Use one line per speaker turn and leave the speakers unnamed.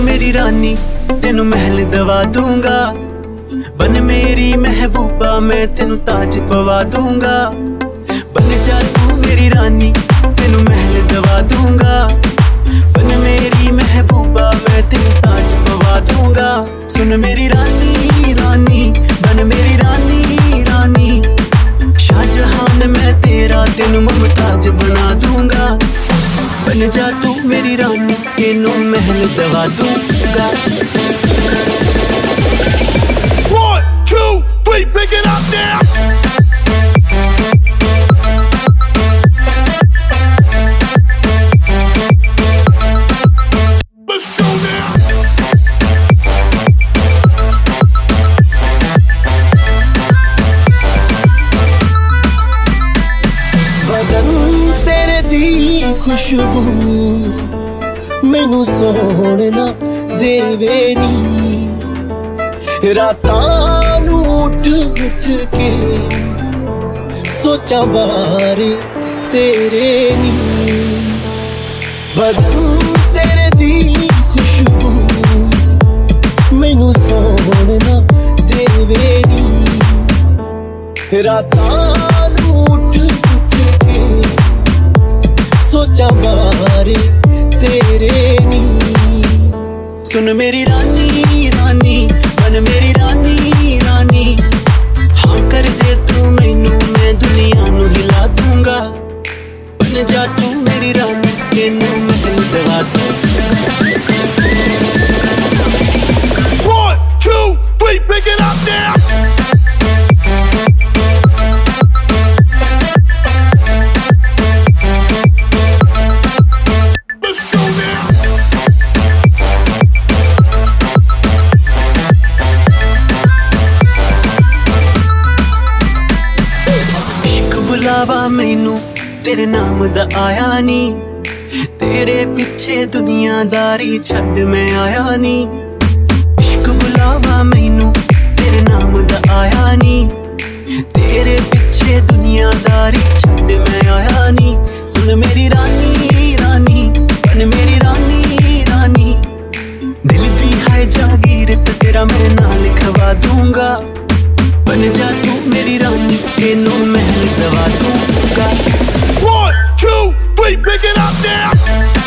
ਮੇਰੀ ਰਾਨੀ, ਤੈਨੂੰ ਮਹਿਲ ਦਵਾ ਦੂੰਗਾ। ਬਨ ਮੇਰੀ ਮਹਿਬੂਬਾ, ਮੈਂ ਤੈਨੂੰ ਤਾਜ ਪਵਾ ਦੂੰਗਾ। ਬਨ ਜਾ ਤੂੰ ਮੇਰੀ ਰਾਨੀ, ਤੈਨੂੰ ਮਹਿਲ ਦਵਾ ਦੂੰਗਾ। बन जा तू मेरी रानी तेनू महल दवा दूंगा
ਖੁਸ਼ਬੂ ਮੈਨੂੰ ਸੋਹਣਾ ਦੇਵੇ ਨੀ। ਰਾਤਾਂ ਨੂੰ ਉੱਠ ਉੱਠ ਕੇ ਸੋਚਾਂ ਬਾਰੇ ਤੇਰੇ ਨੀ। ਬਦਨ ਤੇਰੇ ਦੀ ਖੁਸ਼ਬੂ ਮੈਨੂੰ ਸੋਹਣਾ ਦੇਵੇ ਨੀ। ਰਾਤਾਂ
ਸੁਣ ਮੇਰੀ ਰਾਨੀ ਰਾਨੀ ਬਣ ਮੇਰੀ ਰਾਨੀ ਰਾਨੀ ਹਾਂ ਕਰ ਦੇ ਤੂੰ ਮੈਨੂੰ ਮੈਂ ਦੁਨੀਆ ਨੂੰ ਹਿਲਾ ਦੂੰਗਾ
ਬਣ ਜਾ ਤੂੰ ਮੇਰੀ ਰਾਨੀ ਤੈਨੂੰ ਮੈਂ ਦਿਲ ਦਵਾ ਦੂੰ
ਇੱਕ ਮੈਨੂੰ, ਤੇਰੇ ਨਾਮ ਦਾ ਆਇਆ ਨੀ। ਤੇਰੇ ਪਿੱਛੇ ਦੁਨੀਆਦਾਰੀ ਛੱਡ ਮੈਂ ਆਇਆ ਨੀ। ਇੱਕ ਬੁਲਾਵਾ ਮੈਨੂੰ, ਤੇਰੇ ਨਾਮ ਦਾ ਆਇਆ ਨੀ। ਤੇਰੇ ਪਿੱਛੇ ਦੁਨੀਆਦਾਰੀ ਛੱਡ ਮੈਂ ਆਇਆ ਨੀ। ਸੁਣ ਮੇਰੀ ਰਾਨੀ ਰਾਨੀ ਬਨ ਮੇਰੀ ਰਾਨੀ ਰਾਨੀ। ਦਿਲ ਦੀ ਹੈ ਜਾਗੀਰ ਤੇ ਤੇਰਾ ਮੈਂ ਨਾਲ ਲਿਖਵਾ ਦੂੰਗਾ। ਬਨ ਜਾ
One, two, three, pick it up now.